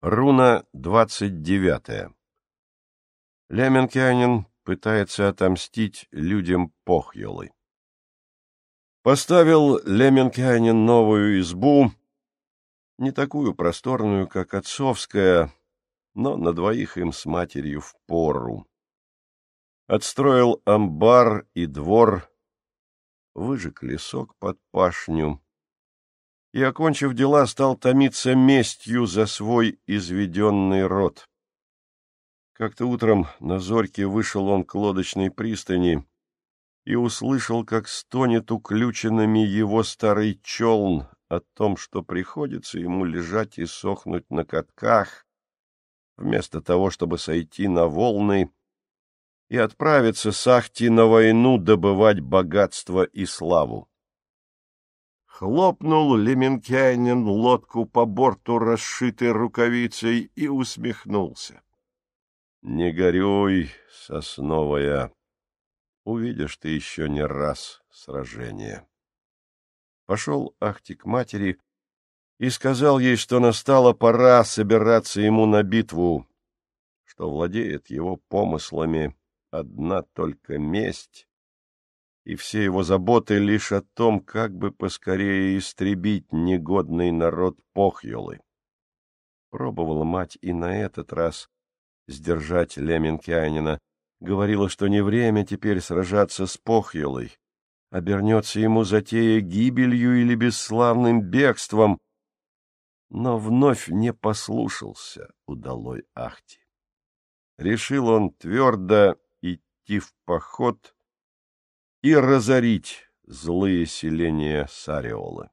Руна двадцать девятая. Леменкянин пытается отомстить людям Похьелы. Поставил Леменкянин новую избу, не такую просторную, как отцовская, но на двоих им с матерью в пору. Отстроил амбар и двор, выжег лесок под пашню, и, окончив дела, стал томиться местью за свой изведенный род. Как-то утром на зорьке вышел он к лодочной пристани и услышал, как стонет уключенными его старый челн о том, что приходится ему лежать и сохнуть на катках, вместо того, чтобы сойти на волны и отправиться с Ахти на войну добывать богатство и славу. Хлопнул Леменкянин лодку по борту, расшитой рукавицей, и усмехнулся. — Не горюй, сосновая, увидишь ты еще не раз сражение. Пошел Ахти к матери и сказал ей, что настала пора собираться ему на битву, что владеет его помыслами одна только месть, и все его заботы лишь о том, как бы поскорее истребить негодный народ Похьелы. Пробовала мать и на этот раз сдержать Леменкянина, говорила, что не время теперь сражаться с Похьелой, обернется ему затея гибелью или бесславным бегством, но вновь не послушался удалой Ахти. Решил он твердо идти в поход и разорить злые селения Сариолы.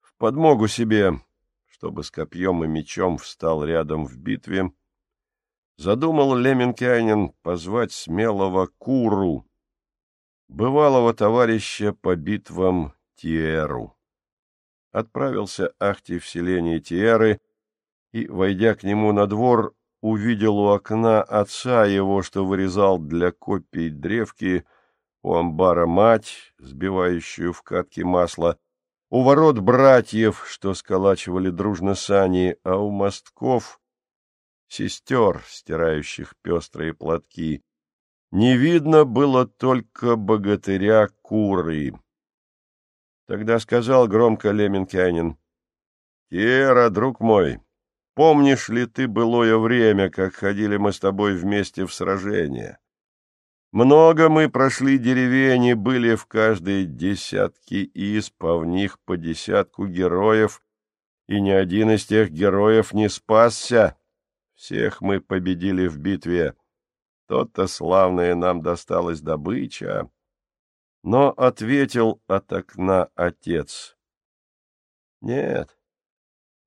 В подмогу себе, чтобы с копьем и мечом встал рядом в битве, задумал Леменкянин позвать смелого Куру, бывалого товарища по битвам Тиэру. Отправился Ахти в селение Тиэры и, войдя к нему на двор, увидел у окна отца его, что вырезал для копий древки, у амбара мать, сбивающую в катки масло, у ворот братьев, что сколачивали дружно сани, а у мостков — сестер, стирающих пестрые платки. Не видно было только богатыря Куры. Тогда сказал громко Леменкянин, — Тера, друг мой, — Помнишь ли ты былое время, как ходили мы с тобой вместе в сражение? Много мы прошли деревень и были в каждой десятке исп, а в них по десятку героев, и ни один из тех героев не спасся. Всех мы победили в битве. То-то славная нам досталась добыча. Но ответил от окна отец. Нет,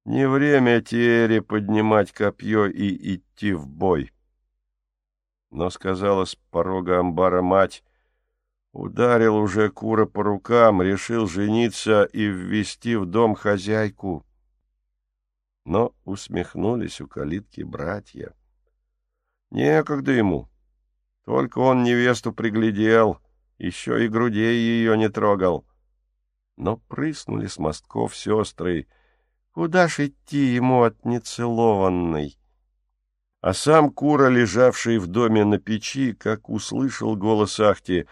не время Тиэре поднимать копье и идти в бой. Но сказала с порога амбара мать, ударил уже Кура по рукам, решил жениться и ввести в дом хозяйку. Но усмехнулись у калитки братья. Некогда ему. Только он невесту приглядел, еще и грудей ее не трогал. Но прыснули с мостков сестры, — Куда ж идти ему от нецелованной? А сам Кура, лежавший в доме на печи, как услышал голос Ахти,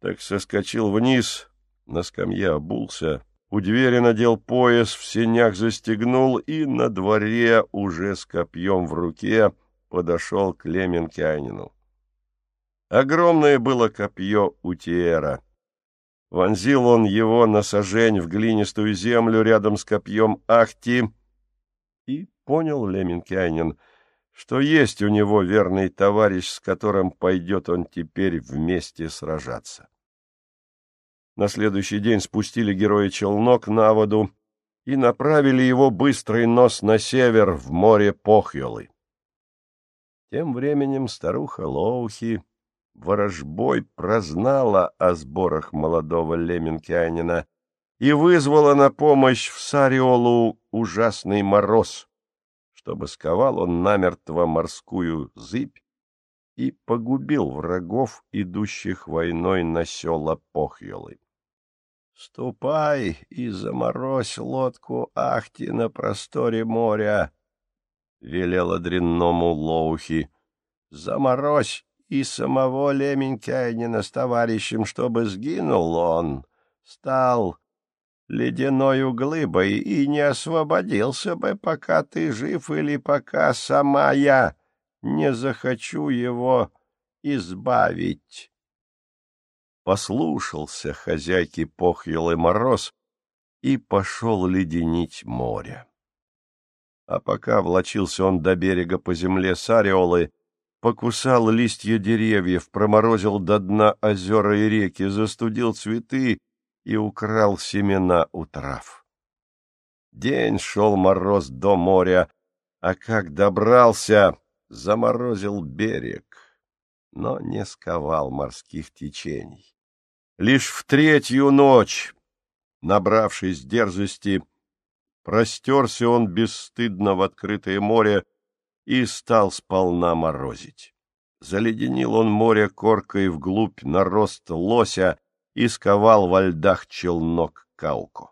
так соскочил вниз, на скамье обулся, у двери надел пояс, в сенях застегнул и на дворе уже с копьем в руке подошел к Леменкянину. Огромное было копье у Тиэра — Вонзил он его на сажень в глинистую землю рядом с копьем Ахти, и понял Леменкянин, что есть у него верный товарищ, с которым пойдет он теперь вместе сражаться. На следующий день спустили героя челнок на воду и направили его быстрый нос на север, в море Похьолы. Тем временем старуха Лоухи ворожбой прознала о сборах молодого леменкянина и вызвала на помощь в Сариолу ужасный мороз, чтобы сковал он намертво морскую зыбь и погубил врагов, идущих войной на села Похьелы. Ступай и заморозь лодку Ахти на просторе моря, — велела дрянному Лоухи. — Заморозь и самого Леменькайнина с товарищем, чтобы сгинул он, стал ледяною глыбой и не освободился бы, пока ты жив или пока сама я не захочу его избавить. Послушался хозяйки Похьелы Мороз и пошел леденить море. А пока влочился он до берега по земле Сариолы, покусал листья деревьев, проморозил до дна озера и реки, застудил цветы и украл семена у трав. День шел мороз до моря, а как добрался, заморозил берег, но не сковал морских течений. Лишь в третью ночь, набравшись дерзости, простерся он бесстыдно в открытое море и стал сполна морозить. Заледенил он море коркой вглубь на рост лося, и сковал во льдах челнок Кауко.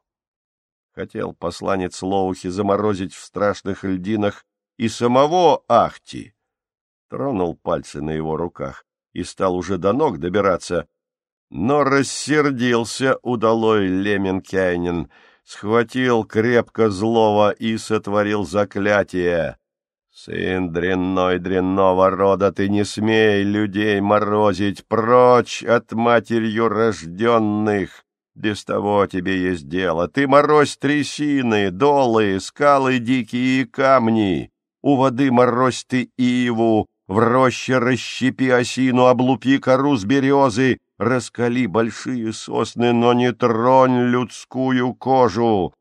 Хотел посланец Лоухи заморозить в страшных льдинах и самого Ахти. Тронул пальцы на его руках и стал уже до ног добираться, но рассердился удалой Леменкайнин, схватил крепко злого и сотворил заклятие. Сын дрянной дрянного рода, ты не смей людей морозить прочь от матерью рожденных. Без того тебе есть дело. Ты морозь трясины, долы, скалы дикие и камни. У воды морозь ты иву, в роще расщепи осину, облупи кору с березы, раскали большие сосны, но не тронь людскую кожу.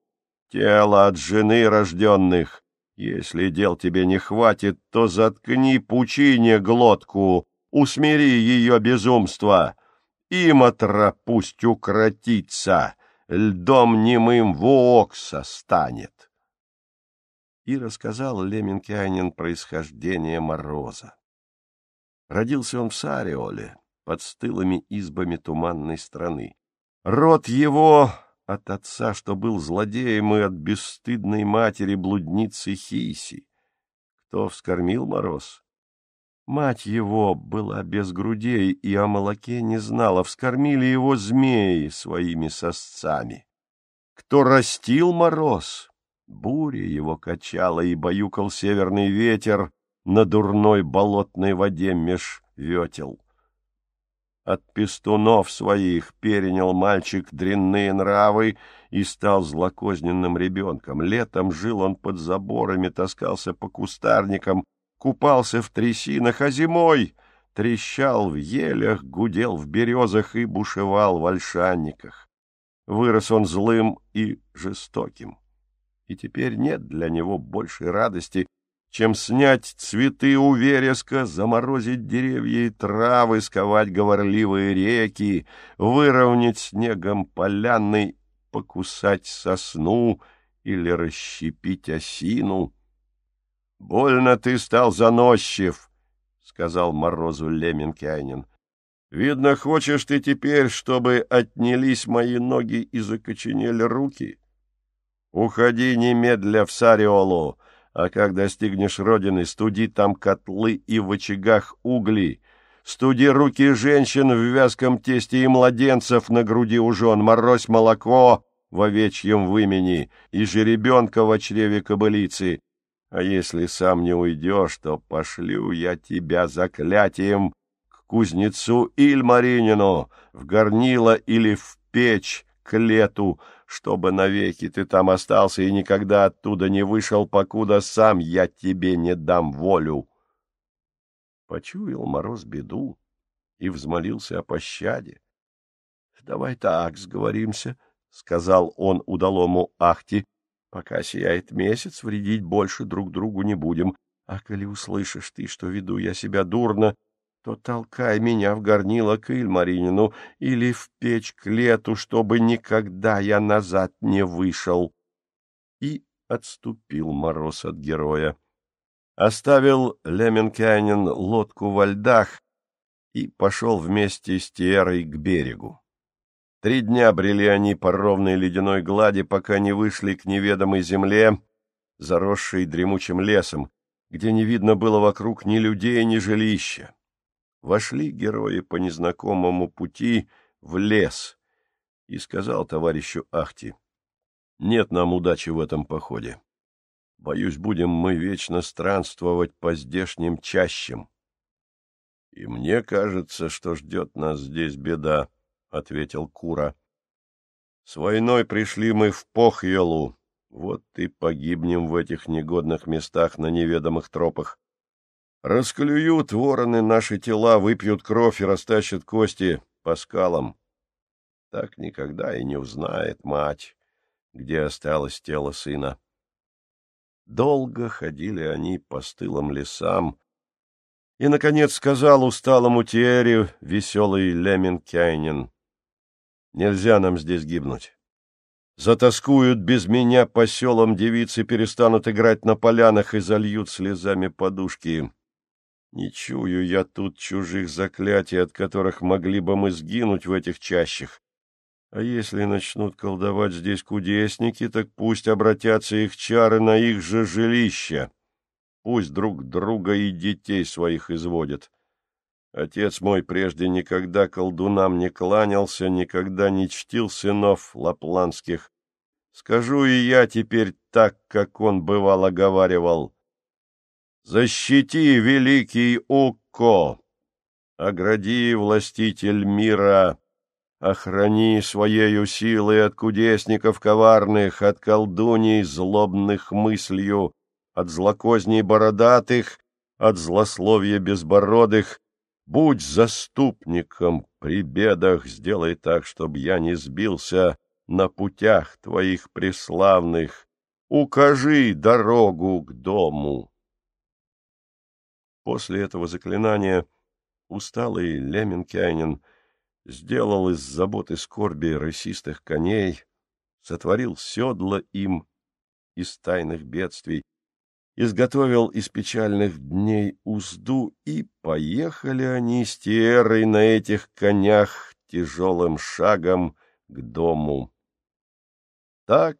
Тело от жены рожденных если дел тебе не хватит, то заткни пучине глотку, усмири ее безумство. Имотра пусть укротится, льдом немым Вуокса станет. И рассказал Леменкианин происхождение Мороза. Родился он в Сариоле, под стылыми избами туманной страны. Род его от отца, что был злодеем, и от бесстыдной матери-блудницы Хиси. Кто вскормил мороз? Мать его была без грудей и о молоке не знала, вскормили его змеи своими сосцами. Кто растил мороз? Буря его качала, и баюкал северный ветер на дурной болотной воде меж ветел. От пестунов своих перенял мальчик дрянные нравы и стал злокозненным ребенком. Летом жил он под заборами, таскался по кустарникам, купался в трясинах, а зимой трещал в елях, гудел в березах и бушевал в ольшанниках. Вырос он злым и жестоким. И теперь нет для него большей радости, чем снять цветы у вереска, заморозить деревья и травы, сковать говорливые реки, выровнять снегом поляны, покусать сосну или расщепить осину. — Больно ты стал заносчив, — сказал Морозу Леменкайнин. — Видно, хочешь ты теперь, чтобы отнялись мои ноги и закоченели руки? Уходи немедля в Сариолу, а как достигнешь родины, студи там котлы и в очагах угли, студи руки женщин в вязком тесте и младенцев на груди у жен, морозь молоко в овечьем вымени и жеребенка в чреве кобылицы. А если сам не уйдешь, то пошлю я тебя заклятием к кузнецу Ильмаринину, в горнило или в печь к лету, чтобы навеки ты там остался и никогда оттуда не вышел, покуда сам я тебе не дам волю. Почуял мороз беду и взмолился о пощаде. — Давай так сговоримся, — сказал он удалому Ахти, — пока сияет месяц, вредить больше друг другу не будем. А коли услышишь ты, что веду я себя дурно, то толкай меня в горнило к Ильмаринину или в печь к лету, чтобы никогда я назад не вышел. И отступил мороз от героя. Оставил Леменкянин лодку во льдах и пошел вместе с Тиерой к берегу. Три дня брели они по ровной ледяной глади, пока не вышли к неведомой земле, заросшей дремучим лесом, где не видно было вокруг ни людей, ни жилища. Вошли герои по незнакомому пути в лес, и сказал товарищу Ахти, «Нет нам удачи в этом походе. Боюсь, будем мы вечно странствовать по здешним чащам». «И мне кажется, что ждет нас здесь беда», — ответил Кура. «С войной пришли мы в Похьелу, вот и погибнем в этих негодных местах на неведомых тропах. Расклюют вороны наши тела, выпьют кровь и растащат кости по скалам. Так никогда и не узнает мать, где осталось тело сына. Долго ходили они по стылым лесам, и, наконец, сказал усталому Тиэри веселый Леменкайнин, «Нельзя нам здесь гибнуть. Затаскуют без меня по селам девицы, перестанут играть на полянах и зальют слезами подушки. Не чую я тут чужих заклятий, от которых могли бы мы сгинуть в этих чащах. А если начнут колдовать здесь кудесники, так пусть обратятся их чары на их же жилища. Пусть друг друга и детей своих изводят. Отец мой прежде никогда колдунам не кланялся, никогда не чтил сынов лапландских. Скажу и я теперь так, как он бывало говаривал. «Защити, великий Укко! Огради, властитель мира!» Охрани своею силой от кудесников коварных, от колдуний злобных мыслью, от злокозней бородатых, от злословия безбородых. Будь заступником при бедах, сделай так, чтобы я не сбился на путях твоих преславных. Укажи дорогу к дому. После этого заклинания усталый Леменкянин сделал из заботы скорби рысистых коней, сотворил седла им из тайных бедствий, изготовил из печальных дней узду, и поехали они с Тиерой на этих конях тяжелым шагом к дому. Так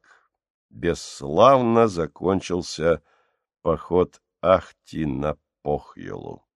бесславно закончился поход Ахти на Похьелу.